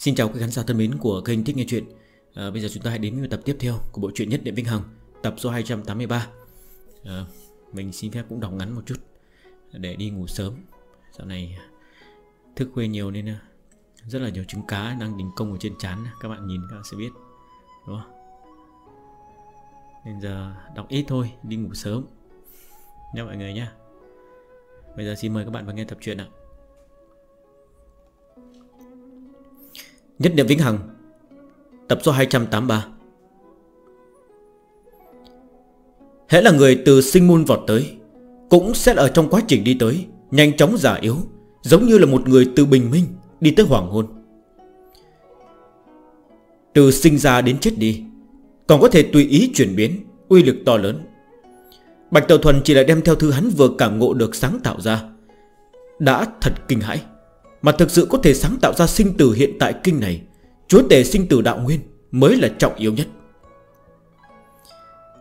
Xin chào quý khán giả thân mến của kênh Thích Nghe Chuyện. À, Bây giờ chúng ta hãy đến với tập tiếp theo của bộ truyện Nhất Điện Vinh Hằng Tập số 283 à, Mình xin phép cũng đọc ngắn một chút Để đi ngủ sớm. Dạo này thức khuya nhiều nên à, rất là nhiều trứng cá đang đình công ở trên chán à, Các bạn nhìn các bạn sẽ biết Đúng không? Nên giờ đọc ít thôi, đi ngủ sớm Nha mọi người nhé Bây giờ xin mời các bạn vào nghe tập truyện ạ. Nhất niệm Vĩnh Hằng. Tập số 283 Hẽ là người từ sinh môn vọt tới, Cũng sẽ ở trong quá trình đi tới, Nhanh chóng giả yếu, Giống như là một người từ bình minh Đi tới hoàng hôn. Từ sinh ra đến chết đi, Còn có thể tùy ý chuyển biến, Uy lực to lớn. Bạch Tàu Thuần chỉ là đem theo thư hắn vừa cảm ngộ được sáng tạo ra, Đã thật kinh hãi. Mà thực sự có thể sáng tạo ra sinh tử hiện tại kinh này, Chúa tể sinh tử đạo nguyên Mới là trọng yếu nhất.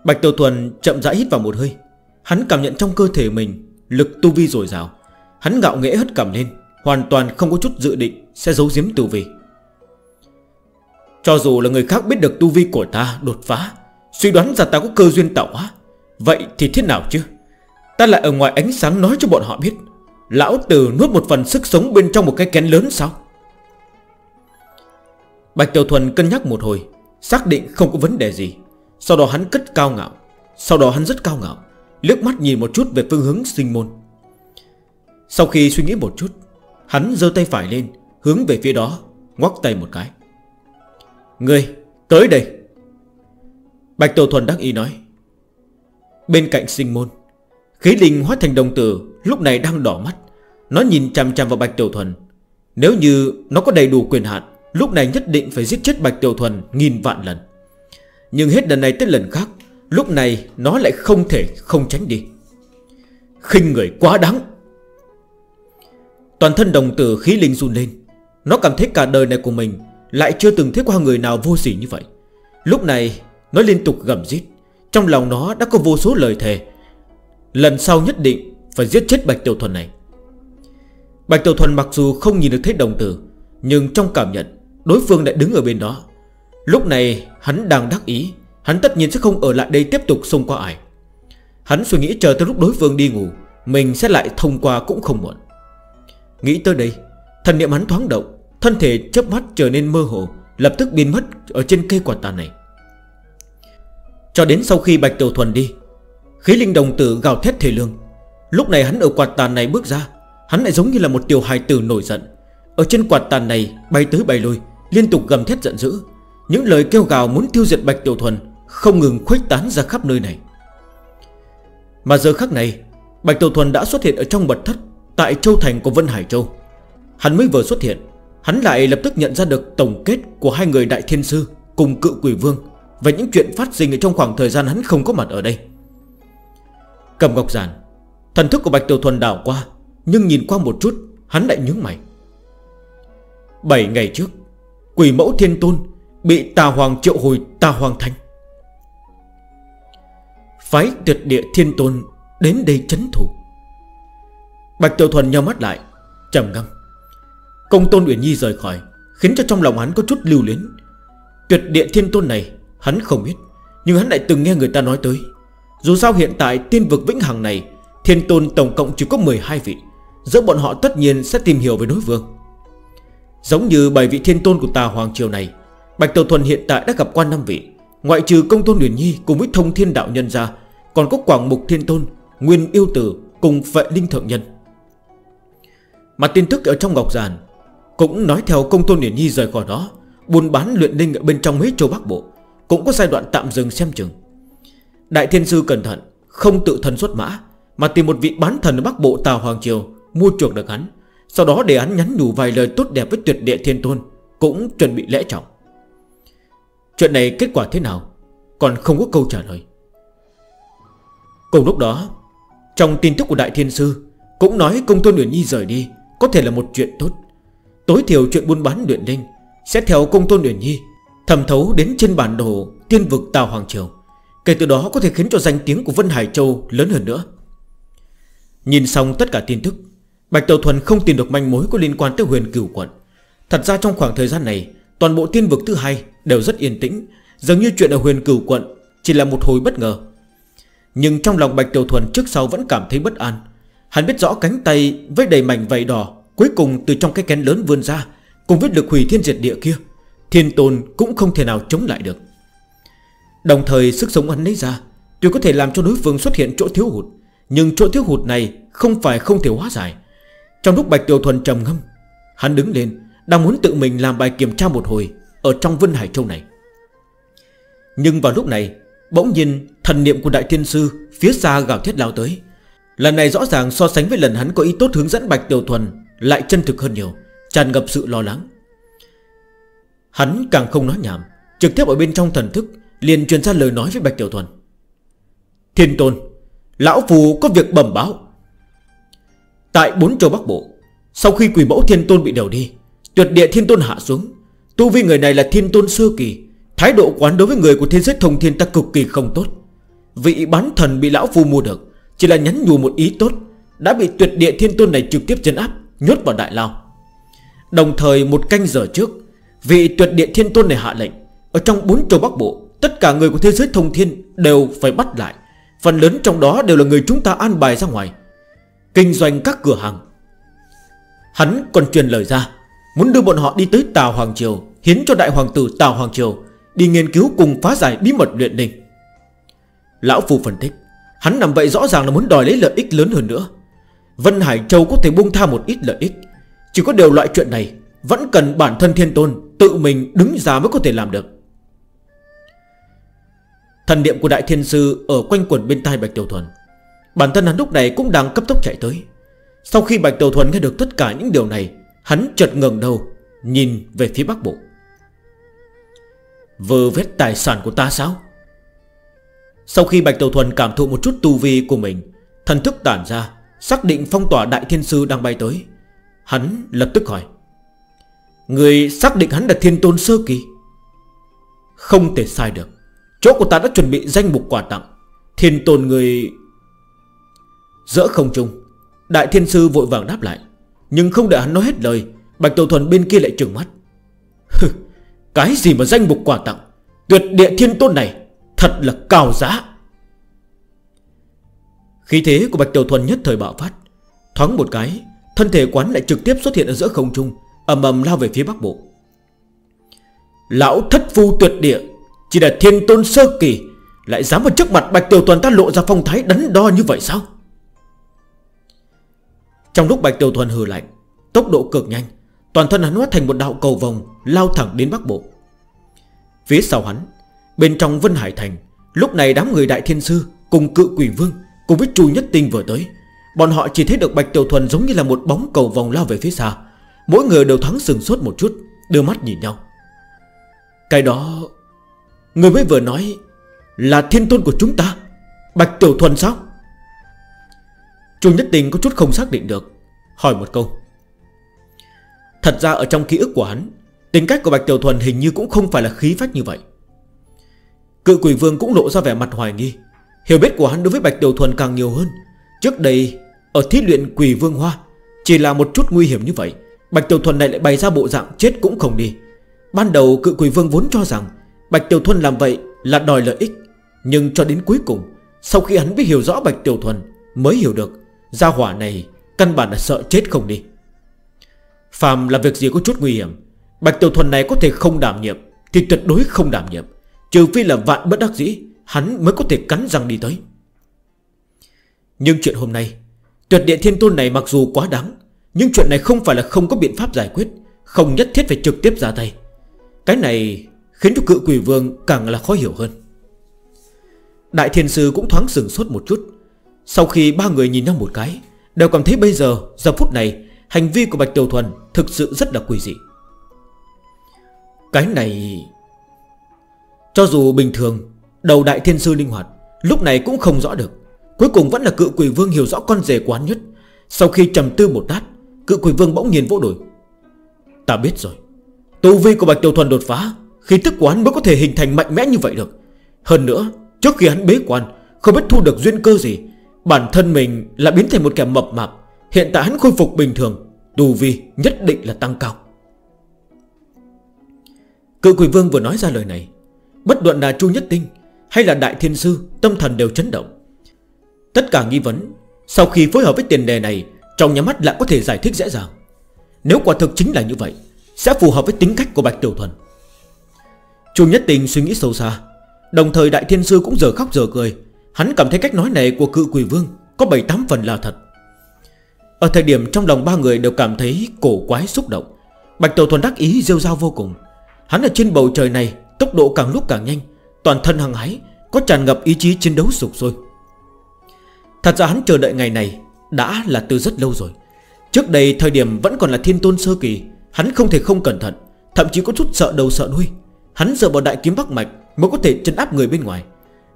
Bạch Tiểu Thuần chậm rãi hít vào một hơi. Hắn cảm nhận trong cơ thể mình Lực tu vi dồi dào. Hắn gạo nghễ hất cảm lên, Hoàn toàn không có chút dự định sẽ giấu giếm tu vi. Cho dù là người khác biết được tu vi của ta đột phá, Suy đoán ra ta có cơ duyên tạo hóa, Vậy thì thế nào chứ? Ta lại ở ngoài ánh sáng nói cho bọn họ biết Lão tử nuốt một phần sức sống bên trong một cái kén lớn sao? Bạch Tiểu Thuần cân nhắc một hồi, Xác định không có vấn đề gì. Sau đó hắn cất cao ngạo, Sau đó hắn rất cao ngạo Lước mắt nhìn một chút về phương hướng sinh môn. Sau khi suy nghĩ một chút, Hắn dơ tay phải lên, Hướng về phía đó, Ngoắc tay một cái. Ngươi, tới đây. Bạch Tiểu Thuần đắc ý nói. Bên cạnh sinh môn, Khí linh hóa thành đồng tử Lúc này đang đỏ mắt. Nó nhìn chằm chằm vào Bạch Tiểu Thuần. Nếu như nó có đầy đủ quyền hạn Lúc này nhất định phải giết chết Bạch Tiểu Thuần Nghìn vạn lần. Nhưng hết lần này tới lần khác Lúc này nó lại không thể không tránh đi. Khinh người quá đáng. Toàn thân đồng tử khí linh run lên. Nó cảm thấy cả đời này của mình Lại chưa từng thấy qua người nào vô sỉ như vậy. Lúc này nó liên tục gầm giết, Trong lòng nó đã có vô số lời thề. Lần sau nhất định phải giết chết Bạch Tiểu Thuần này. Bạch Tiểu Thuần mặc dù không nhìn được thấy đồng tử, Nhưng trong cảm nhận, Đối phương đã đứng ở bên đó. Lúc này, hắn đang đắc ý, Hắn tất nhiên sẽ không ở lại đây tiếp tục xông qua ải Hắn suy nghĩ chờ tới lúc đối phương đi ngủ, Mình sẽ lại thông qua cũng không muộn. Nghĩ tới đây, Thần niệm hắn thoáng động, Thân thể chớp mắt trở nên mơ hồ, Lập tức biến mất ở trên cây quả tàn này. Cho đến sau khi Bạch Tiểu Thuần đi, Khí linh đồng tử gào thét thể lương. Lúc này hắn ở quạt tàn này bước ra. Hắn lại giống như là một tiểu hài tử nổi giận. Ở trên quạt tàn này, bay tới bay lui, Liên tục gầm thét giận dữ. Những lời kêu gào muốn tiêu diệt Bạch Tiểu Thuần Không ngừng khuếch tán ra khắp nơi này. Mà giờ khắc này, Bạch Tiểu Thuần đã xuất hiện ở trong bật thất Tại Châu Thành của Vân Hải Châu. Hắn mới vừa xuất hiện, Hắn lại lập tức nhận ra được tổng kết của hai người Đại Thiên Sư Cùng cự quỷ vương và những chuyện phát sinh ở trong khoảng thời gian hắn không có mặt ở đây. Cầm Ngọc Giản Thần thức của Bạch Tiểu Thuần đảo qua, Nhưng nhìn qua một chút, Hắn lại nhướng mày. 7 ngày trước, Quỷ mẫu thiên tôn Bị tà hoàng triệu hồi, tà hoàng thanh Phái tuyệt địa thiên tôn Đến đây chấn thủ. Bạch Tiểu Thuần nhau mắt lại, trầm ngâm. Công tôn Uyển Nhi rời khỏi, Khiến cho trong lòng hắn có chút lưu luyến. Tuyệt địa thiên tôn này, Hắn không biết, Nhưng hắn lại từng nghe người ta nói tới. Dù sao hiện tại tiên vực vĩnh hằng này Thiên tôn tổng cộng chỉ có 12 vị. Giữa bọn họ tất nhiên sẽ tìm hiểu về đối vương Giống như 7 vị thiên tôn của tà Hoàng Triều này, Bạch Tàu Thuần hiện tại đã gặp quan 5 vị. Ngoại trừ công tôn Nguyễn Nhi cùng với thông thiên đạo nhân ra, Còn có quảng mục thiên tôn, Nguyên yêu tử cùng vệ linh thượng nhân. Mà tin tức ở trong ngọc giàn Cũng nói theo công tôn Nguyễn Nhi rời khỏi đó, Buôn bán luyện linh ở bên trong mấy châu Bắc Bộ, Cũng có giai đoạn tạm dừng xem chừng. Đại thiên sư cẩn thận, Không tự thân xuất mã mà tìm một vị bán thần ở Bắc Bộ tàu Hoàng Triều, Mua chuộc được hắn. Sau đó để hắn nhắn nhủ vài lời tốt đẹp với tuyệt địa thiên tôn, Cũng chuẩn bị lễ trọng. Chuyện này kết quả thế nào? Còn không có câu trả lời. Cùng lúc đó, Trong tin tức của Đại Thiên Sư, Cũng nói công tôn Nguyễn Nhi rời đi, Có thể là một chuyện tốt. Tối thiểu chuyện buôn bán luyện linh Sẽ theo công tôn Nguyễn Nhi Thẩm thấu đến trên bản đồ tiên vực Tàu Hoàng Triều. Kể từ đó có thể khiến cho danh tiếng của Vân Hải Châu lớn hơn nữa. Nhìn xong tất cả tin tức, Bạch Tàu Thuần không tìm được manh mối có liên quan tới huyền cửu quận. Thật ra trong khoảng thời gian này, Toàn bộ thiên vực thứ hai đều rất yên tĩnh giống như chuyện ở huyền cửu quận Chỉ là một hồi bất ngờ. Nhưng trong lòng Bạch Tiểu Thuần trước sau vẫn cảm thấy bất an. Hắn biết rõ cánh tay với đầy mảnh vảy đỏ Cuối cùng từ trong cái kén lớn vươn ra, Cùng với lực hủy thiên diệt địa kia, Thiên tôn cũng không thể nào chống lại được. Đồng thời sức sống hắn lấy ra, Tuy có thể làm cho đối phương xuất hiện chỗ thiếu hụt nhưng chỗ thiếu hụt này không phải không thể hóa giải. Trong lúc Bạch Tiểu Thuần trầm ngâm, Hắn đứng lên, Đang muốn tự mình làm bài kiểm tra một hồi Ở trong Vân Hải Châu này. Nhưng vào lúc này, Bỗng nhìn thần niệm của Đại Thiên Sư Phía xa gào thiết lao tới. Lần này rõ ràng so sánh với lần hắn có ý tốt hướng dẫn Bạch Tiểu Thuần Lại chân thực hơn nhiều, Tràn ngập sự lo lắng. Hắn càng không nói nhảm, Trực tiếp ở bên trong thần thức Liền truyền ra lời nói với Bạch Tiểu Thuần. Thiên Tôn Lão Phù có việc bẩm báo. Tại bốn châu Bắc Bộ, Sau khi quỷ mẫu thiên tôn bị đều đi, Tuyệt địa thiên tôn hạ xuống, Tu vi người này là thiên tôn sơ kỳ, Thái độ quán đối với người của thiên giới thông thiên ta cực kỳ không tốt. Vị bán thần bị lão phu mua được, Chỉ là nhắn nhủ một ý tốt, Đã bị tuyệt địa thiên tôn này trực tiếp chân áp, Nhốt vào đại lao. Đồng thời một canh giờ trước, Vị tuyệt địa thiên tôn này hạ lệnh, Ở trong bốn châu Bắc Bộ, Tất cả người của thế giới thông thiên đều phải bắt lại. Phần lớn trong đó đều là người chúng ta an bài ra ngoài. Kinh doanh các cửa hàng. Hắn còn truyền lời ra, Muốn đưa bọn họ đi tới Tào Hoàng Triều, Hiến cho đại hoàng tử Tào Hoàng Triều, Đi nghiên cứu cùng phá giải bí mật luyện đình Lão Phu phân tích, Hắn nằm vậy rõ ràng là muốn đòi lấy lợi ích lớn hơn nữa. Vân Hải Châu có thể buông tha một ít lợi ích, Chỉ có điều loại chuyện này Vẫn cần bản thân thiên tôn Tự mình đứng ra mới có thể làm được. Thần niệm của đại thiên sư ở quanh quần bên tai Bạch Tiểu Thuần. Bản thân hắn lúc này cũng đang cấp tốc chạy tới. Sau khi Bạch Tiểu Thuần nghe được tất cả những điều này, Hắn chợt ngừng đầu, Nhìn về phía bắc bộ. Vơ vết tài sản của ta sao? Sau khi Bạch Tiểu Thuần cảm thụ một chút tu vi của mình, Thần thức tản ra, Xác định phong tỏa đại thiên sư đang bay tới, Hắn lập tức hỏi, Người xác định hắn là thiên tôn sơ kỳ? Không thể sai được. Chỗ của ta đã chuẩn bị danh mục quà tặng. Thiên tôn người Giữa không trung. Đại thiên sư vội vàng đáp lại. Nhưng không để hắn nói hết lời, Bạch Tổ Thuần bên kia lại trừng mắt. Cái gì mà danh mục quà tặng? Tuyệt địa thiên tôn này, Thật là cao giá. Khí thế của Bạch Tiểu Thuần nhất thời bạo phát. Thoáng một cái, Thân thể quán lại trực tiếp xuất hiện ở giữa không trung Ẩm ầm lao về phía bắc bộ. Lão thất phu tuyệt địa. Chỉ là thiên tôn sơ kỳ, Lại dám vào trước mặt Bạch Tiểu Thuần ta lộ ra phong thái đắn đo như vậy sao? Trong lúc Bạch Tiểu Thuần hừ lạnh, Tốc độ cực nhanh, Toàn thân hắn hóa thành một đạo cầu vòng Lao thẳng đến Bắc Bộ. Phía sau hắn, Bên trong Vân Hải Thành, Lúc này đám người Đại Thiên Sư Cùng cự quỷ vương Cùng với Chu Nhất Tinh vừa tới. Bọn họ chỉ thấy được Bạch Tiểu Thuần giống như là một bóng cầu vòng lao về phía xa. Mỗi người đều thắng sừng sốt một chút, Đưa mắt nhìn nhau. Cái đó Người mới vừa nói Là thiên tôn của chúng ta, Bạch Tiểu Thuần sao? Chu Nhất Tình có chút không xác định được, Hỏi một câu. Thật ra ở trong ký ức của hắn, Tính cách của Bạch Tiểu Thuần hình như cũng không phải là khí phách như vậy. Cự quỷ vương cũng lộ ra vẻ mặt hoài nghi. Hiểu biết của hắn đối với Bạch Tiểu Thuần càng nhiều hơn. Trước đây, Ở thí luyện quỷ vương hoa, Chỉ là một chút nguy hiểm như vậy. Bạch Tiểu Thuần này lại bày ra bộ dạng chết cũng không đi. Ban đầu cự quỷ vương vốn cho rằng Bạch Tiểu Thuần làm vậy là đòi lợi ích. Nhưng cho đến cuối cùng, Sau khi hắn biết hiểu rõ Bạch Tiểu Thuần Mới hiểu được Gia hỏa này căn bản là sợ chết không đi. Phàm là việc gì có chút nguy hiểm, Bạch Tiểu Thuần này có thể không đảm nhiệm Thì tuyệt đối không đảm nhiệm. Trừ phi là vạn bất đắc dĩ, Hắn mới có thể cắn răng đi tới. Nhưng chuyện hôm nay, Tuyệt địa thiên tôn này mặc dù quá đáng, Nhưng chuyện này không phải là không có biện pháp giải quyết, Không nhất thiết phải trực tiếp ra tay. Cái này Khiến cho cự quỷ vương càng là khó hiểu hơn. Đại thiên sư cũng thoáng sừng sốt một chút. Sau khi ba người nhìn nhau một cái Đều cảm thấy bây giờ Giờ phút này Hành vi của Bạch Tiểu Thuần Thực sự rất là quỷ dị. Cái này Cho dù bình thường Đầu đại thiên sư linh hoạt Lúc này cũng không rõ được. Cuối cùng vẫn là cự quỷ vương hiểu rõ con rể quán nhất. Sau khi trầm tư một tát, Cự quỷ vương bỗng nhiên vỗ đổi Ta biết rồi. Tu vi của Bạch Tiểu Thuần đột phá khi thức của hắn mới có thể hình thành mạnh mẽ như vậy được. Hơn nữa, Trước khi hắn bế quan, Không biết thu được duyên cơ gì, Bản thân mình là biến thành một kẻ mập mạp. Hiện tại hắn khôi phục bình thường, Tù vi nhất định là tăng cao. Cự quỷ vương vừa nói ra lời này, Bất luận là Chu Nhất Tinh Hay là Đại Thiên Sư, Tâm thần đều chấn động. Tất cả nghi vấn Sau khi phối hợp với tiền đề này Trong nhà mắt lại có thể giải thích dễ dàng. Nếu quả thực chính là như vậy, Sẽ phù hợp với tính cách của Bạch Tiểu Thuần. Chu Nhất Tình suy nghĩ sâu xa. Đồng thời Đại Thiên Sư cũng giờ khóc giờ cười. Hắn cảm thấy cách nói này của cự quỷ vương Có 7-8 phần là thật. Ở thời điểm trong lòng ba người đều cảm thấy Cổ quái xúc động, Bạch Tổ Thuần đắc ý rêu rao vô cùng. Hắn ở trên bầu trời này, Tốc độ càng lúc càng nhanh, Toàn thân hăng hái, Có tràn ngập ý chí chiến đấu sụp sôi. Thật ra hắn chờ đợi ngày này Đã là từ rất lâu rồi. Trước đây thời điểm vẫn còn là thiên tôn sơ kỳ, Hắn không thể không cẩn thận, Thậm chí có chút sợ đầu sợ đuôi. Hắn dựa vào đại kiếm Bắc Mạch Mới có thể chân áp người bên ngoài.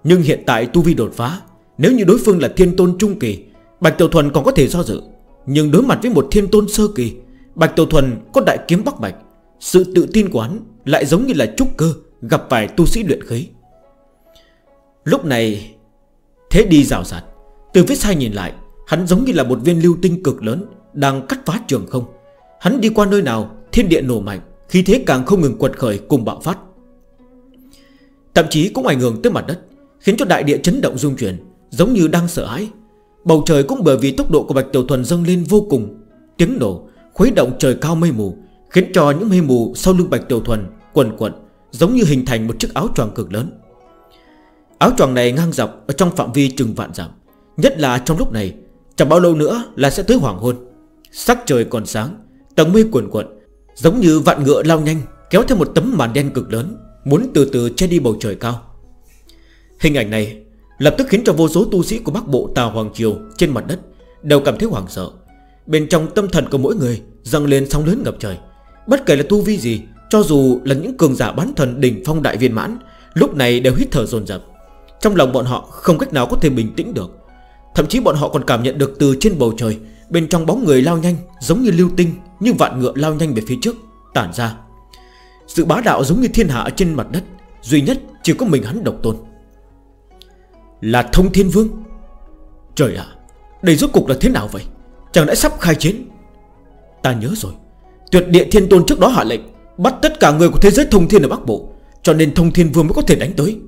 Nhưng hiện tại tu vi đột phá, Nếu như đối phương là thiên tôn trung kỳ, Bạch Tiểu Thuần còn có thể do dự. Nhưng đối mặt với một thiên tôn sơ kỳ, Bạch Tiểu Thuần có đại kiếm Bắc Mạch, Sự tự tin của hắn lại giống như là trúc cơ, Gặp phải tu sĩ luyện khí. Lúc này, Thế đi rào rạt. Từ viết sai nhìn lại, Hắn giống như là một viên lưu tinh cực lớn Đang cắt phá trường không. Hắn đi qua nơi nào, thiên địa nổ mạnh Khi thế càng không ngừng quật khởi cùng bạo phát. Thậm chí cũng ảnh hưởng tới mặt đất, Khiến cho đại địa chấn động rung chuyển, Giống như đang sợ hãi. Bầu trời cũng bởi vì tốc độ của Bạch Tiểu Thuần dâng lên vô cùng. Tiếng nổ, khuấy động trời cao mây mù, Khiến cho những mây mù sau lưng Bạch Tiểu Thuần Quần quận giống như hình thành một chiếc áo choàng cực lớn. Áo choàng này ngang dọc ở trong phạm vi trừng vạn dặm, Nhất là trong lúc này, Chẳng bao lâu nữa là sẽ tới hoàng hôn. Sắc trời còn sáng, Tầng mây cuồn cuộn Giống như vạn ngựa lao nhanh, Kéo theo một tấm màn đen cực lớn. Muốn từ từ che đi bầu trời cao. Hình ảnh này Lập tức khiến cho vô số tu sĩ của bắc bộ Tàu Hoàng Triều Trên mặt đất Đều cảm thấy hoảng sợ. Bên trong tâm thần của mỗi người dâng lên sóng lớn ngập trời. Bất kể là tu vi gì, Cho dù là những cường giả bán thần đỉnh phong đại viên mãn, Lúc này đều hít thở dồn dập. Trong lòng bọn họ không cách nào có thể bình tĩnh được. Thậm chí bọn họ còn cảm nhận được từ trên bầu trời, Bên trong bóng người lao nhanh Giống như lưu tinh, như vạn ngựa lao nhanh về phía trước, Tản ra. Sự bá đạo giống như thiên hạ trên mặt đất, Duy nhất chỉ có mình hắn độc tôn. Là thông thiên vương. Trời ạ, Đây rốt cục là thế nào vậy? Chẳng đã sắp khai chiến. Ta nhớ rồi, Tuyệt địa thiên tôn trước đó hạ lệnh, Bắt tất cả người của thế giới thông thiên ở Bắc Bộ, Cho nên thông thiên vương mới có thể đánh tới.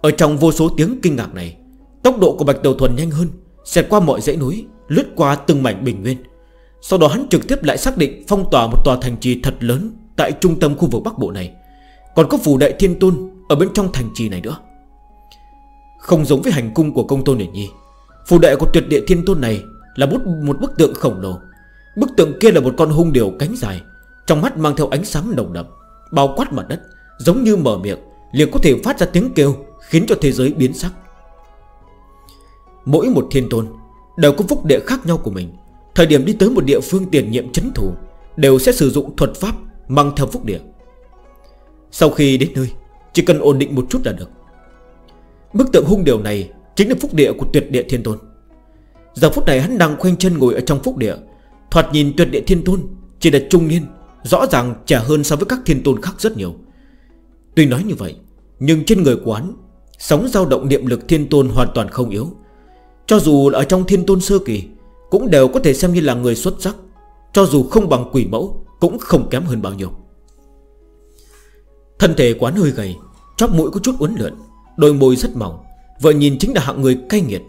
Ở trong vô số tiếng kinh ngạc này, Tốc độ của Bạch Đầu Thuần nhanh hơn, Xẹt qua mọi dãy núi, Lướt qua từng mảnh bình nguyên. Sau đó hắn trực tiếp lại xác định phong tỏa một tòa thành trì thật lớn Tại trung tâm khu vực Bắc Bộ này. Còn có phủ đại thiên tôn Ở bên trong thành trì này nữa. Không giống với hành cung của công tôn Điển Nhi Phủ đệ của tuyệt địa thiên tôn này Là một, một bức tượng khổng lồ. Bức tượng kia là một con hung điều cánh dài Trong mắt mang theo ánh sáng nồng đậm Bao quát mặt đất Giống như mở miệng liền có thể phát ra tiếng kêu Khiến cho thế giới biến sắc. Mỗi một thiên tôn Đều có phúc địa khác nhau của mình Thời điểm đi tới một địa phương tiền nhiệm chấn thủ, Đều sẽ sử dụng thuật pháp Mang theo phúc địa. Sau khi đến nơi, Chỉ cần ổn định một chút là được. Bức tượng hung điều này Chính là phúc địa của tuyệt địa thiên tôn. Giờ phút này hắn đang khoanh chân ngồi ở trong phúc địa, Thoạt nhìn tuyệt địa thiên tôn Chỉ là trung niên, Rõ ràng trẻ hơn so với các thiên tôn khác rất nhiều. Tuy nói như vậy, Nhưng trên người quán Sóng dao động niệm lực thiên tôn hoàn toàn không yếu. Cho dù ở trong thiên tôn sơ kỳ cũng đều có thể xem như là người xuất sắc, Cho dù không bằng quỷ mẫu Cũng không kém hơn bao nhiêu. Thân thể quán hơi gầy, Chóp mũi có chút uốn lượn, Đôi môi rất mỏng Vợ nhìn chính là hạng người cay nghiệt.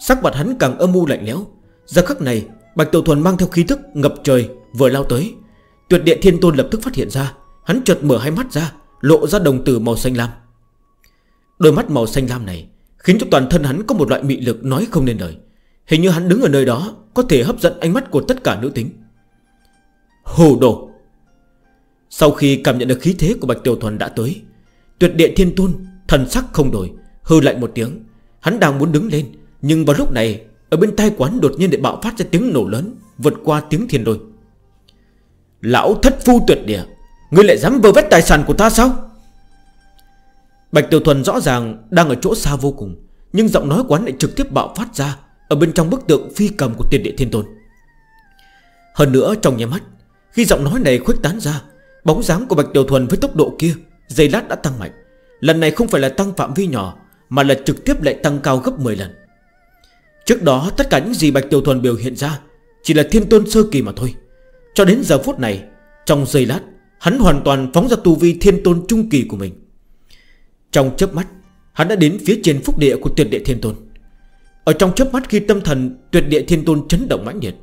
Sắc mặt hắn càng âm u lạnh lẽo. Giờ khắc này, Bạch Tiểu Thuần mang theo khí thức ngập trời Vừa lao tới. Tuyệt địa thiên tôn lập tức phát hiện ra, Hắn chợt mở hai mắt ra, Lộ ra đồng tử màu xanh lam. Đôi mắt màu xanh lam này Khiến cho toàn thân hắn có một loại mị lực nói không nên lời. Hình như hắn đứng ở nơi đó, Có thể hấp dẫn ánh mắt của tất cả nữ tính. Hồ đồ! Sau khi cảm nhận được khí thế của Bạch Tiểu Thuần đã tới, Tuyệt địa thiên tôn, Thần sắc không đổi, Hư lạnh một tiếng. Hắn đang muốn đứng lên, Nhưng vào lúc này, Ở bên tai quán đột nhiên để bạo phát ra tiếng nổ lớn, Vượt qua tiếng thiên đôi Lão thất phu tuyệt địa, Ngươi lại dám vơ vét tài sản của ta sao? Bạch Tiểu Thuần rõ ràng đang ở chỗ xa vô cùng, Nhưng giọng nói quán lại trực tiếp bạo phát ra ở bên trong bức tượng phi cầm của tiền địa thiên tôn. Hơn nữa trong nhà mắt, Khi giọng nói này khuếch tán ra, Bóng dáng của Bạch Tiểu Thuần với tốc độ kia Dây lát đã tăng mạnh. Lần này không phải là tăng phạm vi nhỏ, Mà là trực tiếp lại tăng cao gấp 10 lần. Trước đó, tất cả những gì Bạch Tiểu Thuần biểu hiện ra Chỉ là thiên tôn sơ kỳ mà thôi. Cho đến giờ phút này, Trong dây lát, Hắn hoàn toàn phóng ra tu vi thiên tôn trung kỳ của mình. Trong chớp mắt, Hắn đã đến phía trên phúc địa của tuyệt địa thiên tôn. Ở trong chớp mắt khi tâm thần Tuyệt địa thiên tôn chấn động mãnh liệt,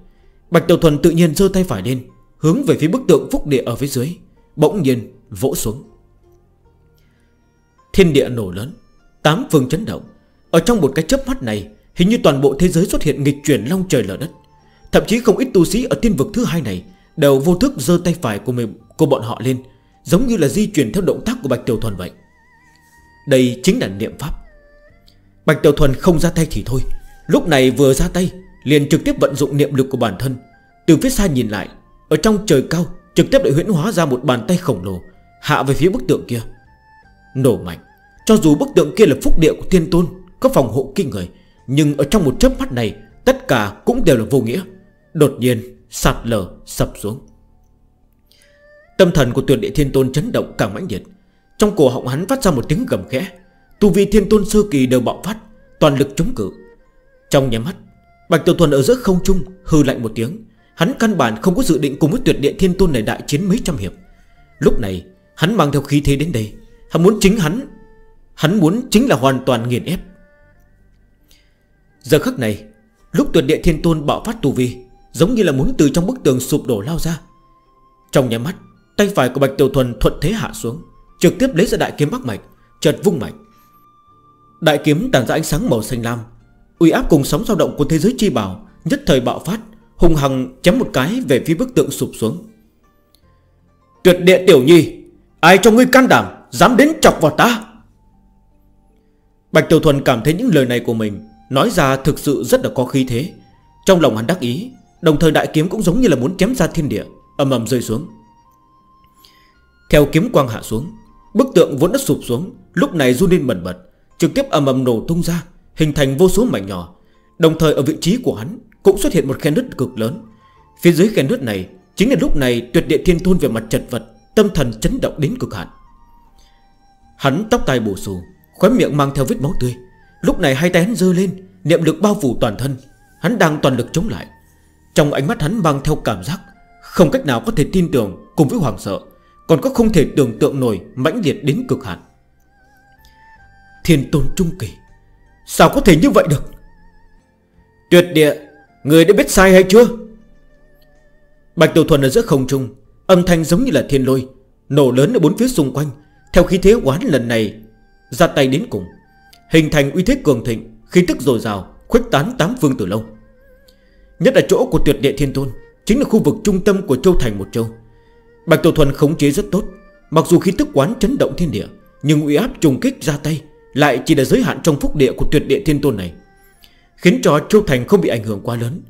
Bạch Tiểu Thuần tự nhiên giơ tay phải lên, Hướng về phía bức tượng phúc địa ở phía dưới, Bỗng nhiên vỗ xuống. Thiên địa nổ lớn, Tám phương chấn động. Ở trong một cái chớp mắt này, Hình như toàn bộ thế giới xuất hiện nghịch chuyển long trời lở đất. Thậm chí không ít tu sĩ ở thiên vực thứ hai này Đều vô thức giơ tay phải của mình, của bọn họ lên, Giống như là di chuyển theo động tác của Bạch Tiểu Thuần vậy. Đây chính là niệm pháp. Bạch Tiểu Thuần không ra tay thì thôi Lúc này vừa ra tay, Liền trực tiếp vận dụng niệm lực của bản thân. Từ phía xa nhìn lại, Ở trong trời cao, trực tiếp lại huyễn hóa ra một bàn tay khổng lồ, Hạ về phía bức tượng kia. Nổ mạnh, Cho dù bức tượng kia là phúc địa của thiên tôn, Có phòng hộ kinh người, Nhưng ở trong một chớp mắt này, Tất cả cũng đều là vô nghĩa. Đột nhiên, sạt lở sập xuống. Tâm thần của tuyệt địa thiên tôn chấn động càng mãnh liệt. Trong cổ họng hắn phát ra một tiếng gầm khẽ. Tu vi thiên tôn sơ kỳ đều bạo phát, Toàn lực chống cự. Trong nhà mắt, Bạch Tiểu Thuần ở giữa không trung hư lạnh một tiếng. Hắn căn bản không có dự định cùng với tuyệt địa thiên tôn này đại chiến mấy trăm hiệp. Lúc này, hắn mang theo khí thế đến đây. Hắn muốn chính hắn Hắn muốn chính là hoàn toàn nghiền ép. Giờ khắc này, Lúc tuyệt địa thiên tôn bạo phát tù vi, Giống như là muốn từ trong bức tường sụp đổ lao ra. Trong nhà mắt, Tay phải của Bạch Tiểu Thuần thuận thế hạ xuống, Trực tiếp lấy ra đại kiếm bắc mạch, Chợt vung mạch Đại kiếm tàn ra ánh sáng màu xanh lam Uy áp cùng sóng dao động của thế giới chi bảo, Nhất thời bạo phát Hùng hằng chém một cái về phía bức tượng sụp xuống. Tuyệt địa tiểu nhi, Ai cho ngươi can đảm, Dám đến chọc vào ta? Bạch Tiểu Thuần cảm thấy những lời này của mình Nói ra thực sự rất là có khí thế. Trong lòng hắn đắc ý, Đồng thời đại kiếm cũng giống như là muốn chém ra thiên địa Âm ầm rơi xuống. Theo kiếm quang hạ xuống, Bức tượng vốn đất sụp xuống, Lúc này run lên bẩn bật, Trực tiếp âm ầm nổ tung ra. Hình thành vô số mảnh nhỏ. Đồng thời ở vị trí của hắn Cũng xuất hiện một khe nứt cực lớn. Phía dưới khe nứt này Chính là lúc này tuyệt địa thiên tôn về mặt chật vật, Tâm thần chấn động đến cực hạn. Hắn tóc tai bù xù, Khóe miệng mang theo vết máu tươi. Lúc này hai tay hắn giơ lên, Niệm lực bao phủ toàn thân. Hắn đang toàn lực chống lại. Trong ánh mắt hắn mang theo cảm giác Không cách nào có thể tin tưởng cùng với hoảng sợ, Còn có không thể tưởng tượng nổi mãnh liệt đến cực hạn. Thiên tôn trung kỳ. Sao có thể như vậy được? Tuyệt địa, Người đã biết sai hay chưa? Bạch Tiểu Thuần ở giữa không trung, Âm thanh giống như là thiên lôi, Nổ lớn ở bốn phía xung quanh. Theo khí thế quán lần này, Ra tay đến cùng, Hình thành uy thế cường thịnh, Khí tức dồi dào, Khuếch tán tám phương từ lâu. Nhất là chỗ của tuyệt địa thiên tôn, Chính là khu vực trung tâm của châu thành một châu. Bạch Tiểu Thuần khống chế rất tốt, Mặc dù khí tức quán chấn động thiên địa, Nhưng uy áp trùng kích ra tay lại chỉ là giới hạn trong phúc địa của tuyệt địa thiên tôn này, Khiến cho Châu Thành không bị ảnh hưởng quá lớn.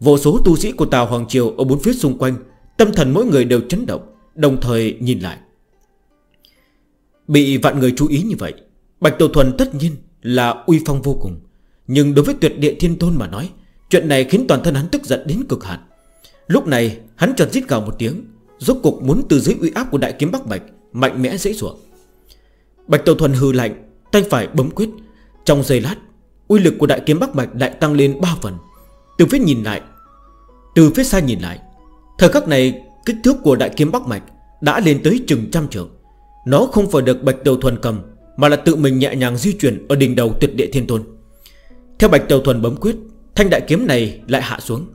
Vô số tu sĩ của Tàu Hoàng Triều Ở bốn phía xung quanh, Tâm thần mỗi người đều chấn động, Đồng thời nhìn lại. Bị vạn người chú ý như vậy, Bạch Tổ Thuần tất nhiên là uy phong vô cùng. Nhưng đối với tuyệt địa thiên tôn mà nói, Chuyện này khiến toàn thân hắn tức giận đến cực hạn. Lúc này, hắn tròn giít gào một tiếng, Rốt cục muốn từ dưới uy áp của đại kiếm Bắc Bạch Mạnh mẽ dễ dụa. Bạch Tổ Thuần hư lạnh Tay phải bấm quyết. Trong giây lát, Uy lực của đại kiếm Bắc Mạch lại tăng lên 3 phần. Từ phía nhìn lại, Từ phía xa nhìn lại, Thời khắc này kích thước của đại kiếm Bắc Mạch Đã lên tới chừng trăm trường Nó không phải được Bạch Đầu Thuần cầm, Mà là tự mình nhẹ nhàng di chuyển ở đỉnh đầu tuyệt địa thiên tôn. Theo Bạch Đầu Thuần bấm quyết, Thanh đại kiếm này lại hạ xuống.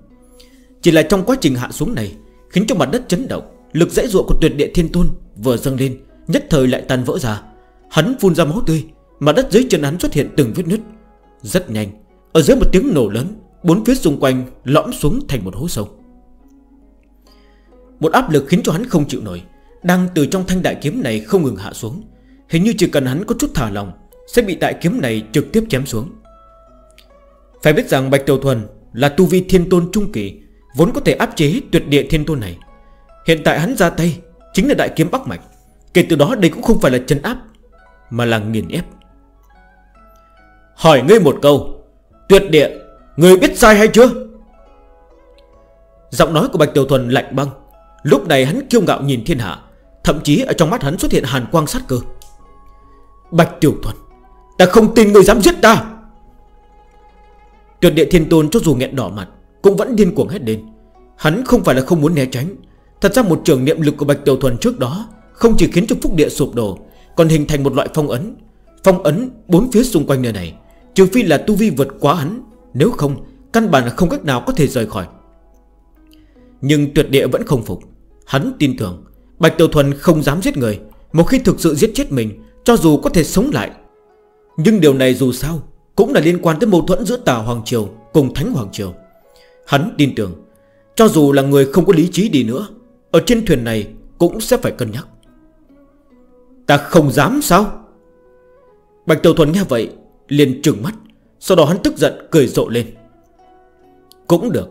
Chỉ là trong quá trình hạ xuống này, Khiến cho mặt đất chấn động, Lực dãy ruộng của tuyệt địa thiên tôn vừa dâng lên, Nhất thời lại tan vỡ ra. Hắn phun ra máu tươi mà đất dưới chân hắn xuất hiện từng vết nứt. Rất nhanh, Ở dưới một tiếng nổ lớn, Bốn phía xung quanh lõm xuống thành một hố sâu. Một áp lực khiến cho hắn không chịu nổi, Đang từ trong thanh đại kiếm này không ngừng hạ xuống. Hình như chỉ cần hắn có chút thả lòng Sẽ bị đại kiếm này trực tiếp chém xuống. Phải biết rằng Bạch Tiểu Thuần Là tu vi thiên tôn trung kỳ, Vốn có thể áp chế tuyệt địa thiên tôn này. Hiện tại hắn ra tay, Chính là đại kiếm bắc mạch. Kể từ đó đây cũng không phải là chân áp, Mà là nghiền ép. Hỏi ngươi một câu. Tuyệt địa Ngươi biết sai hay chưa? Giọng nói của Bạch Tiểu Thuần lạnh băng. Lúc này hắn kiêu ngạo nhìn thiên hạ, Thậm chí ở trong mắt hắn xuất hiện hàn quang sát cơ. Bạch Tiểu Thuần, Ta không tin ngươi dám giết ta. Tuyệt địa thiên tôn cho dù nghẹn đỏ mặt, Cũng vẫn điên cuồng hết đến Hắn không phải là không muốn né tránh. Thật ra một trường niệm lực của Bạch Tiểu Thuần trước đó Không chỉ khiến cho phúc địa sụp đổ, Còn hình thành một loại phong ấn. Phong ấn bốn phía xung quanh nơi này Trừ phi là tu vi vượt quá hắn, Nếu không, Căn bản là không cách nào có thể rời khỏi. Nhưng tuyệt địa vẫn không phục. Hắn tin tưởng, Bạch Tiểu Thuần không dám giết người, Một khi thực sự giết chết mình, Cho dù có thể sống lại. Nhưng điều này dù sao, Cũng là liên quan tới mâu thuẫn giữa Tà Hoàng Triều Cùng Thánh Hoàng Triều. Hắn tin tưởng, Cho dù là người không có lý trí đi nữa, Ở trên thuyền này cũng sẽ phải cân nhắc. Ta không dám sao? Bạch Tiểu Thuần nghe vậy liền trừng mắt, Sau đó hắn tức giận cười rộ lên. Cũng được,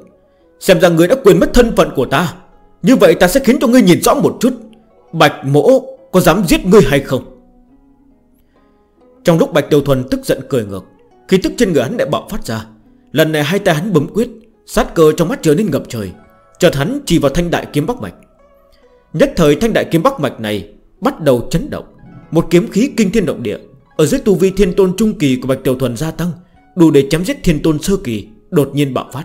Xem ra ngươi đã quên mất thân phận của ta. Như vậy ta sẽ khiến cho ngươi nhìn rõ một chút, Bạch mỗ có dám giết ngươi hay không? Trong lúc Bạch Tiêu Thuần tức giận cười ngược Khi tức trên người hắn lại bạo phát ra. Lần này hai tay hắn bấm quyết, Sát cơ trong mắt trở nên ngập trời, Chợt hắn chỉ vào thanh đại kiếm Bắc Mạch. Nhất thời thanh đại kiếm Bắc Mạch này Bắt đầu chấn động, Một kiếm khí kinh thiên động địa ở dưới tu vi thiên tôn trung kỳ của Bạch Tiểu Thuần gia tăng, Đủ để chém giết thiên tôn sơ kỳ, Đột nhiên bạo phát.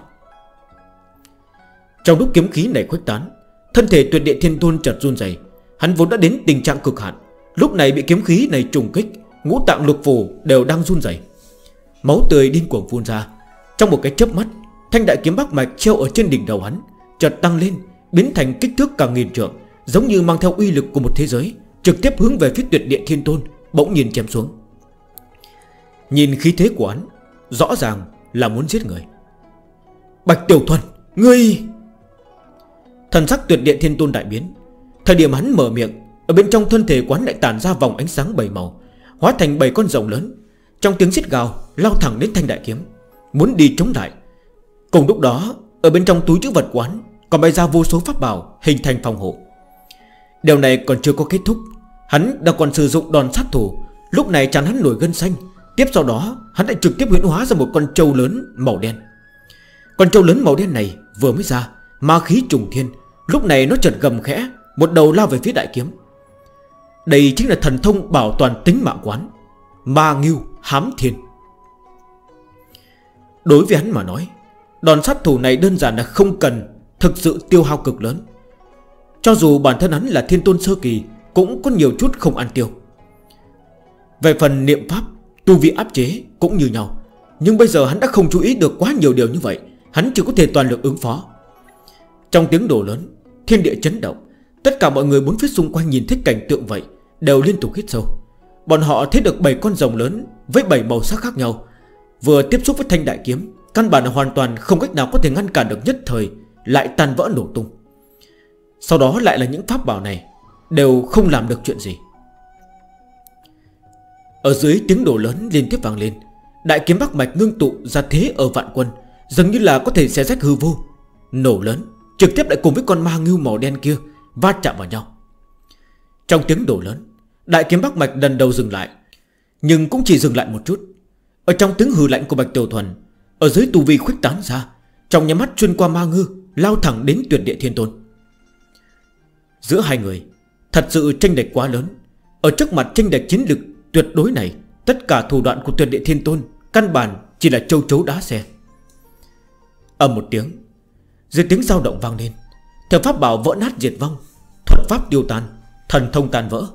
Trong lúc kiếm khí này khuếch tán, Thân thể tuyệt địa thiên tôn chật run dày Hắn vốn đã đến tình trạng cực hạn, Lúc này bị kiếm khí này trùng kích, Ngũ tạng lục phù đều đang run dày Máu tươi điên cuồng phun ra. Trong một cái chớp mắt, Thanh đại kiếm bắc mạch treo ở trên đỉnh đầu hắn, Chợt tăng lên, Biến thành kích thước càng nghìn trượng, Giống như mang theo uy lực của một thế giới, Trực tiếp hướng về phía tuyệt địa thiên tôn, Bỗng nhìn chém xuống. Nhìn khí thế của hắn, Rõ ràng là muốn giết người. Bạch Tiểu Thuần, Ngươi! Thần sắc tuyệt địa thiên tôn đại biến. Thời điểm hắn mở miệng, Ở bên trong thân thể quán lại tàn ra vòng ánh sáng bảy màu, Hóa thành bảy con rồng lớn. Trong tiếng giết gào, lao thẳng đến thanh đại kiếm, Muốn đi chống lại. Cùng lúc đó, ở bên trong túi chữ vật quán Còn bay ra vô số pháp bảo hình thành phòng hộ. Điều này còn chưa có kết thúc. Hắn đã còn sử dụng đòn sát thủ, Lúc này chán hắn nổi gân xanh. Tiếp sau đó, hắn lại trực tiếp huyễn hóa ra một con trâu lớn màu đen. Con trâu lớn màu đen này vừa mới ra, Ma khí trùng thiên. Lúc này nó chợt gầm khẽ, Một đầu lao về phía đại kiếm. Đây chính là thần thông bảo toàn tính mạng quán, Ma nghiêu hám thiên. Đối với hắn mà nói, Đòn sát thủ này đơn giản là không cần Thực sự tiêu hao cực lớn. Cho dù bản thân hắn là thiên tôn sơ kỳ, Cũng có nhiều chút không ăn tiêu. Về phần niệm pháp Tu vi áp chế cũng như nhau. Nhưng bây giờ hắn đã không chú ý được quá nhiều điều như vậy. Hắn chỉ có thể toàn lực ứng phó. Trong tiếng đổ lớn, Thiên địa chấn động. Tất cả mọi người bốn phía xung quanh nhìn thấy cảnh tượng vậy, Đều liên tục hít sâu. Bọn họ thấy được 7 con rồng lớn Với 7 màu sắc khác nhau. Vừa tiếp xúc với thanh đại kiếm, Căn bản hoàn toàn không cách nào có thể ngăn cản được nhất thời, Lại tan vỡ nổ tung. Sau đó lại là những pháp bảo này, Đều không làm được chuyện gì. Ở dưới tiếng đổ lớn liên tiếp vang lên, Đại kiếm bắc mạch ngưng tụ ra thế ở vạn quân, Dường như là có thể xé rách hư vô. Nổ lớn, Trực tiếp lại cùng với con ma ngưu màu đen kia Va chạm vào nhau. Trong tiếng đổ lớn, Đại kiếm bắc mạch lần đầu dừng lại, Nhưng cũng chỉ dừng lại một chút. Ở trong tiếng hư lạnh của bạch tiểu thuần, Ở dưới tu vi khuếch tán ra, Trong nhà mắt chuyên qua ma ngư, Lao thẳng đến tuyệt địa thiên tôn. Giữa hai người, Thật sự tranh lệch quá lớn. Ở trước mặt tranh lệch chiến lực Tuyệt đối này, Tất cả thủ đoạn của tuyệt địa thiên tôn, Căn bản chỉ là châu chấu đá xe. Âm một tiếng, Dưới tiếng dao động vang lên, Theo pháp bảo vỡ nát diệt vong, Thuật pháp tiêu tan, Thần thông tan vỡ,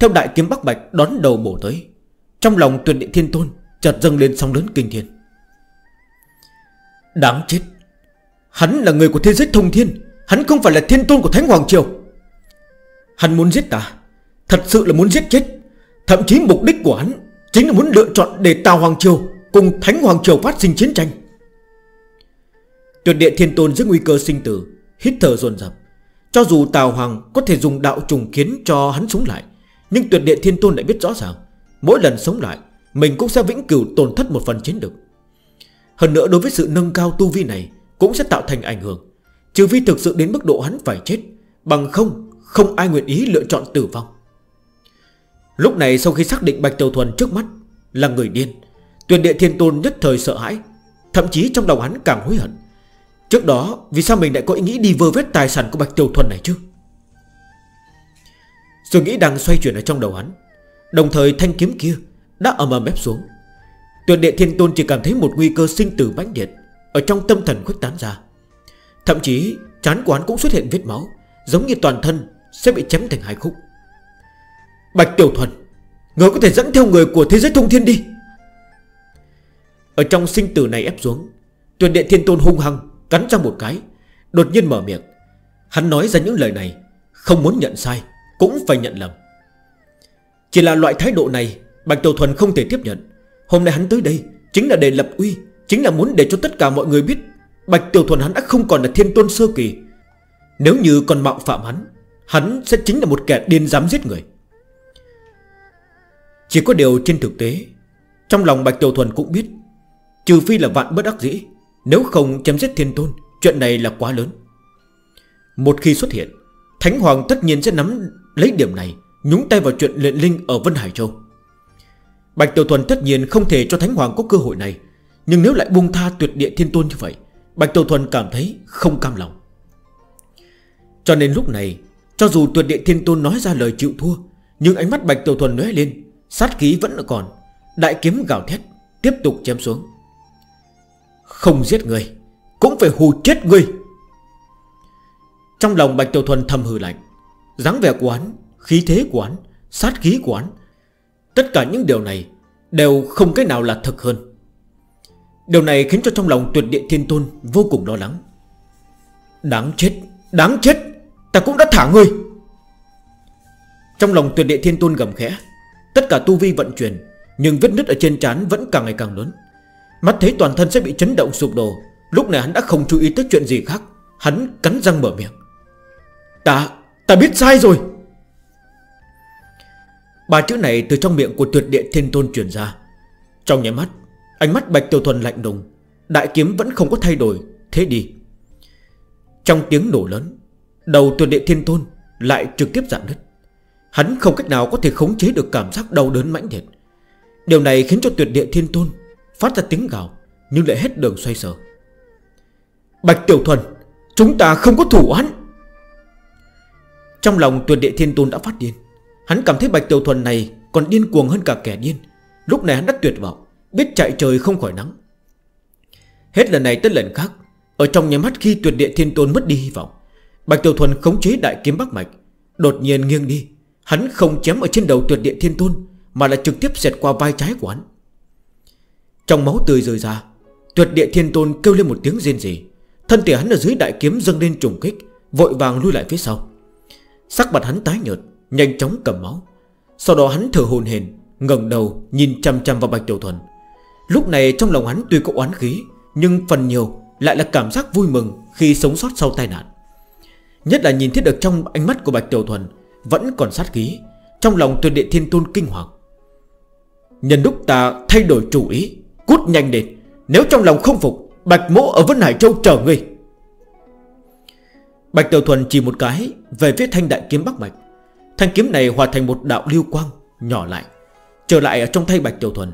Theo đại kiếm Bắc Bạch đón đầu bổ tới. Trong lòng tuyệt địa thiên tôn Chợt dâng lên sóng lớn kinh thiên. Đáng chết, Hắn là người của thế giới thông thiên, Hắn không phải là thiên tôn của Thánh Hoàng Triều. Hắn muốn giết ta, Thật sự là muốn giết chết Thậm chí mục đích của hắn Chính là muốn lựa chọn để Tào Hoàng Triều Cùng Thánh Hoàng Triều phát sinh chiến tranh. Tuyệt địa thiên tôn dưới nguy cơ sinh tử, Hít thở dồn dập. Cho dù Tào Hoàng có thể dùng đạo trùng kiến cho hắn sống lại, Nhưng tuyệt địa thiên tôn lại biết rõ ràng, Mỗi lần sống lại, Mình cũng sẽ vĩnh cửu tổn thất một phần chiến lực. Hơn nữa đối với sự nâng cao tu vi này Cũng sẽ tạo thành ảnh hưởng, Trừ vi thực sự đến mức độ hắn phải chết, Bằng không không ai nguyện ý lựa chọn tử vong. Lúc này sau khi xác định Bạch Tiểu Thuần trước mắt Là người điên Tuyền địa thiên tôn nhất thời sợ hãi, Thậm chí trong đầu hắn càng hối hận. Trước đó, vì sao mình lại có ý nghĩ đi vơ vết tài sản của Bạch Tiểu Thuần này chứ? Suy nghĩ đang xoay chuyển ở trong đầu hắn, Đồng thời thanh kiếm kia Đã ầm ầm ép xuống. Tuyền địa thiên tôn chỉ cảm thấy một nguy cơ sinh tử mãnh liệt Ở trong tâm thần khuếch tán ra. Thậm chí, chán quán cũng xuất hiện vết máu, Giống như toàn thân sẽ bị chém thành hai khúc. Bạch Tiểu Thuần, Người có thể dẫn theo người của thế giới thông thiên đi. Ở trong sinh tử này ép xuống Tuyền địa thiên tôn hung hăng, Cắn ra một cái, Đột nhiên mở miệng. Hắn nói ra những lời này, Không muốn nhận sai, Cũng phải nhận lầm. Chỉ là loại thái độ này, Bạch Tiểu Thuần không thể tiếp nhận. Hôm nay hắn tới đây, Chính là để lập uy, Chính là muốn để cho tất cả mọi người biết, Bạch Tiểu Thuần hắn đã không còn là thiên tôn sơ kỳ. Nếu như còn mạo phạm hắn Hắn sẽ chính là một kẻ điên dám giết người. Chỉ có điều trên thực tế, Trong lòng Bạch Tiểu Thuần cũng biết, Trừ phi là vạn bất đắc dĩ, Nếu không chém giết thiên tôn, Chuyện này là quá lớn. Một khi xuất hiện, Thánh Hoàng tất nhiên sẽ nắm lấy điểm này, Nhúng tay vào chuyện luyện linh ở Vân Hải Châu. Bạch Tiểu Thuần tất nhiên không thể cho Thánh Hoàng có cơ hội này, Nhưng nếu lại buông tha tuyệt địa thiên tôn như vậy, Bạch Tiểu Thuần cảm thấy không cam lòng. Cho nên lúc này, Cho dù tuyệt địa thiên tôn nói ra lời chịu thua, Nhưng ánh mắt Bạch Tiểu Thuần nói lên Sát khí vẫn còn, Đại kiếm gào thét, Tiếp tục chém xuống. Không giết người, Cũng phải hù chết người. Trong lòng Bạch Tiểu Thuần thầm hư lạnh, dáng vẻ của hắn, Khí thế của hắn, Sát khí của hắn, Tất cả những điều này Đều không cái nào là thật hơn. Điều này khiến cho trong lòng tuyệt địa thiên tôn Vô cùng lo lắng. Đáng chết Đáng chết, Ta cũng đã thả ngươi. Trong lòng tuyệt địa thiên tôn gầm khẽ. Tất cả tu vi vận chuyển Nhưng vết nứt ở trên trán vẫn càng ngày càng lớn. Mắt thấy toàn thân sẽ bị chấn động sụp đổ Lúc này hắn đã không chú ý tới chuyện gì khác. Hắn cắn răng mở miệng. Ta, ta biết sai rồi. Ba chữ này từ trong miệng của tuyệt địa thiên tôn truyền ra. Trong nháy mắt Ánh mắt Bạch Tiêu Thuần lạnh đùng Đại kiếm vẫn không có thay đổi. Thế đi. Trong tiếng nổ lớn Đầu tuyệt địa thiên tôn lại trực tiếp giảm nứt. Hắn không cách nào có thể khống chế được cảm giác đau đớn mãnh liệt. Điều này khiến cho tuyệt địa thiên tôn Phát ra tiếng gào, Nhưng lại hết đường xoay sở. Bạch Tiểu Thuần, Chúng ta không có thủ hắn. Trong lòng tuyệt địa thiên tôn đã phát điên. Hắn cảm thấy Bạch Tiểu Thuần này Còn điên cuồng hơn cả kẻ điên. Lúc này hắn đã tuyệt vọng, Biết chạy trời không khỏi nắng. Hết lần này tới lần khác, Ở trong nhà mắt khi tuyệt địa thiên tôn mất đi hy vọng, Bạch Tiểu Thuần khống chế đại kiếm Bắc Mạch, Đột nhiên nghiêng đi. Hắn không chém ở trên đầu tuyệt địa thiên tôn, Mà là trực tiếp xẹt qua vai trái của hắn. Trong máu tươi rơi ra, Tuyệt địa thiên tôn kêu lên một tiếng riêng gì Thân thể hắn ở dưới đại kiếm dâng lên trùng kích, Vội vàng lui lại phía sau. Sắc mặt hắn tái nhợt, Nhanh chóng cầm máu. Sau đó hắn thở hồn hền ngẩng đầu nhìn chăm chăm vào Bạch Tiểu Thuần. Lúc này trong lòng hắn tuy có oán khí, Nhưng phần nhiều lại là cảm giác vui mừng Khi sống sót sau tai nạn. Nhất là nhìn thấy được trong ánh mắt của Bạch Tiểu Thuần vẫn còn sát khí, Trong lòng tuyệt địa thiên tôn kinh hoàng. Nhân lúc ta thay đổi chủ ý, Cút nhanh đi Nếu trong lòng không phục, Bạch mỗ ở Vân Hải Châu chờ ngươi. Bạch Tiểu Thuần chỉ một cái Về phía thanh đại kiếm Bắc Mạch. Thanh kiếm này hòa thành một đạo lưu quang Nhỏ lại, Trở lại ở trong thay Bạch Tiểu Thuần.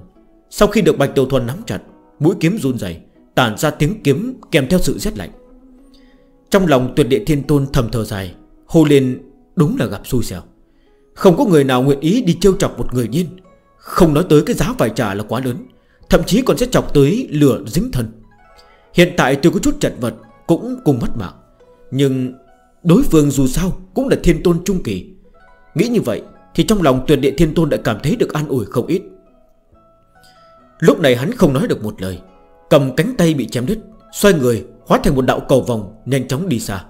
Sau khi được Bạch Tiểu Thuần nắm chặt, Mũi kiếm run dày Tản ra tiếng kiếm kèm theo sự rét lạnh. Trong lòng tuyệt địa thiên tôn thầm thờ dài, Hô lên Đúng là gặp xui xẻo. Không có người nào nguyện ý đi trêu chọc một người nhiên Không nói tới cái giá phải trả là quá lớn. Thậm chí còn sẽ chọc tới lửa dính thân. Hiện tại tôi có chút chật vật, Cũng cùng mất mạng. Nhưng đối phương dù sao Cũng là thiên tôn trung kỳ. Nghĩ như vậy thì trong lòng tuyệt địa thiên tôn đã cảm thấy được an ủi không ít. Lúc này hắn không nói được một lời, Cầm cánh tay bị chém đứt, Xoay người, hóa thành một đạo cầu vòng, Nhanh chóng đi xa.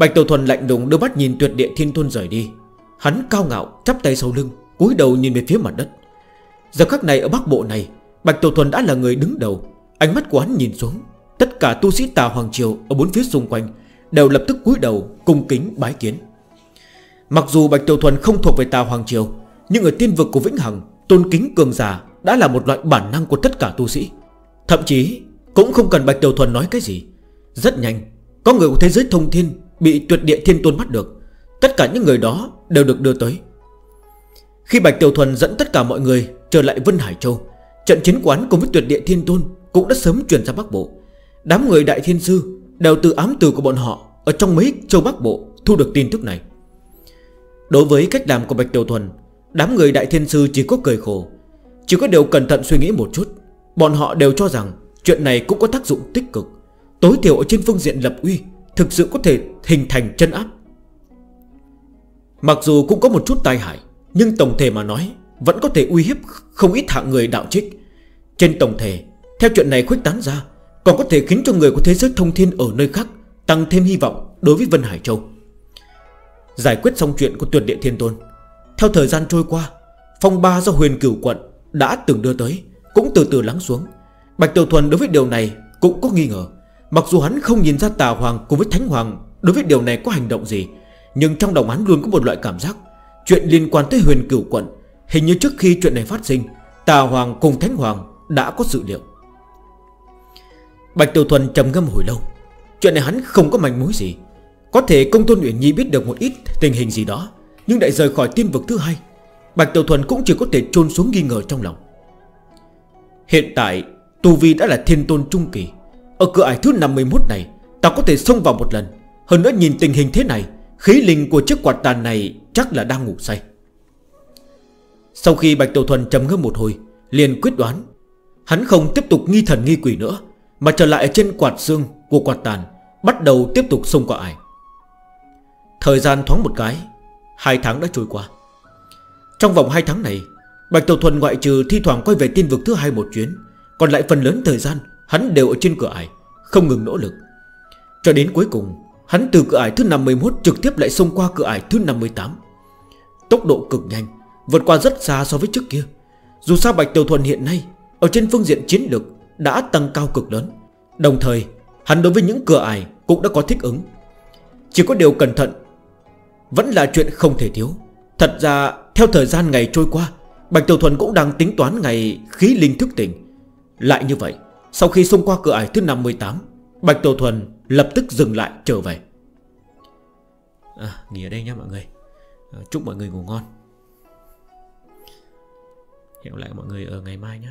Bạch Tiểu Thuần lạnh lùng đưa mắt nhìn tuyệt địa thiên thôn rời đi. Hắn cao ngạo, chắp tay sau lưng, cúi đầu nhìn về phía mặt đất. Giờ khắc này ở bắc bộ này, Bạch Tiểu Thuần đã là người đứng đầu. Ánh mắt của hắn nhìn xuống, Tất cả tu sĩ tà Hoàng Triều ở bốn phía xung quanh Đều lập tức cúi đầu, cung kính bái kiến. Mặc dù Bạch Tiểu Thuần không thuộc về tà Hoàng Triều, Nhưng ở tiên vực của Vĩnh Hằng, Tôn kính cường giả đã là một loại bản năng của tất cả tu sĩ. Thậm chí, cũng không cần Bạch Tiểu Thuần nói cái gì. Rất nhanh, Có người của thế giới thông thiên Bị tuyệt địa thiên tôn bắt được, Tất cả những người đó đều được đưa tới. Khi Bạch Tiểu Thuần dẫn tất cả mọi người Trở lại Vân Hải Châu, Trận chiến quán cùng với tuyệt địa thiên tôn Cũng đã sớm truyền ra Bắc Bộ. Đám người đại thiên sư đều từ ám từ của bọn họ Ở trong mấy châu Bắc Bộ Thu được tin tức này. Đối với cách làm của Bạch Tiểu Thuần, Đám người đại thiên sư chỉ có cười khổ. Chỉ có điều cẩn thận suy nghĩ một chút, Bọn họ đều cho rằng Chuyện này cũng có tác dụng tích cực, Tối thiểu ở trên phương diện lập uy. Thực sự có thể hình thành chân áp. Mặc dù cũng có một chút tai hại, Nhưng tổng thể mà nói, Vẫn có thể uy hiếp không ít hạng người đạo trích. Trên tổng thể, Theo chuyện này khuếch tán ra, Còn có thể khiến cho người của thế giới thông thiên ở nơi khác Tăng thêm hy vọng đối với Vân Hải Châu. Giải quyết xong chuyện của tuyệt địa thiên tôn, Theo thời gian trôi qua, Phong ba do huyền cửu quận Đã từng đưa tới Cũng từ từ lắng xuống. Bạch Tiểu Thuần đối với điều này cũng có nghi ngờ. Mặc dù hắn không nhìn ra tà hoàng cùng với thánh hoàng Đối với điều này có hành động gì, Nhưng trong lòng hắn luôn có một loại cảm giác. Chuyện liên quan tới huyền cửu quận, Hình như trước khi chuyện này phát sinh, Tà hoàng cùng thánh hoàng đã có dự liệu. Bạch Tiểu Thuần trầm ngâm hồi lâu. Chuyện này hắn không có manh mối gì. Có thể công tôn Uyển Nhi biết được một ít tình hình gì đó, Nhưng đại rời khỏi tiên vực thứ hai. Bạch Tiểu Thuần cũng chỉ có thể trôn xuống nghi ngờ trong lòng. Hiện tại, Tu Vi đã là thiên tôn trung kỳ ở cửa ải thứ 51 này, Ta có thể xông vào một lần. Hơn nữa nhìn tình hình thế này, Khí linh của chiếc quạt tàn này chắc là đang ngủ say. Sau khi Bạch Tiểu Thuần trầm ngâm một hồi, Liền quyết đoán. Hắn không tiếp tục nghi thần nghi quỷ nữa, Mà trở lại trên quạt xương của quạt tàn, Bắt đầu tiếp tục xông qua ải. Thời gian thoáng một cái, Hai tháng đã trôi qua. Trong vòng 2 tháng này, Bạch Tiểu Thuần ngoại trừ thi thoảng quay về tin vực thứ hai một chuyến, Còn lại phần lớn thời gian Hắn đều ở trên cửa ải, Không ngừng nỗ lực. Cho đến cuối cùng, Hắn từ cửa ải thứ 51 trực tiếp lại xông qua cửa ải thứ 58 Tốc độ cực nhanh, Vượt qua rất xa so với trước kia. Dù sao Bạch Tiểu Thuần hiện nay, Ở trên phương diện chiến lược, đã tăng cao cực lớn. Đồng thời, hắn đối với những cửa ải cũng đã có thích ứng. Chỉ có điều cẩn thận, Vẫn là chuyện không thể thiếu. Thật ra, theo thời gian ngày trôi qua, Bạch Tiểu Thuần cũng đang tính toán ngày khí linh thức tỉnh. Lại như vậy sau khi xông qua cửa ải thứ 58 Bạch Tổ Thuần lập tức dừng lại trở về. À, Nghỉ ở đây nha mọi người. À, Chúc mọi người ngủ ngon. Hẹn lại mọi người ở ngày mai nhé.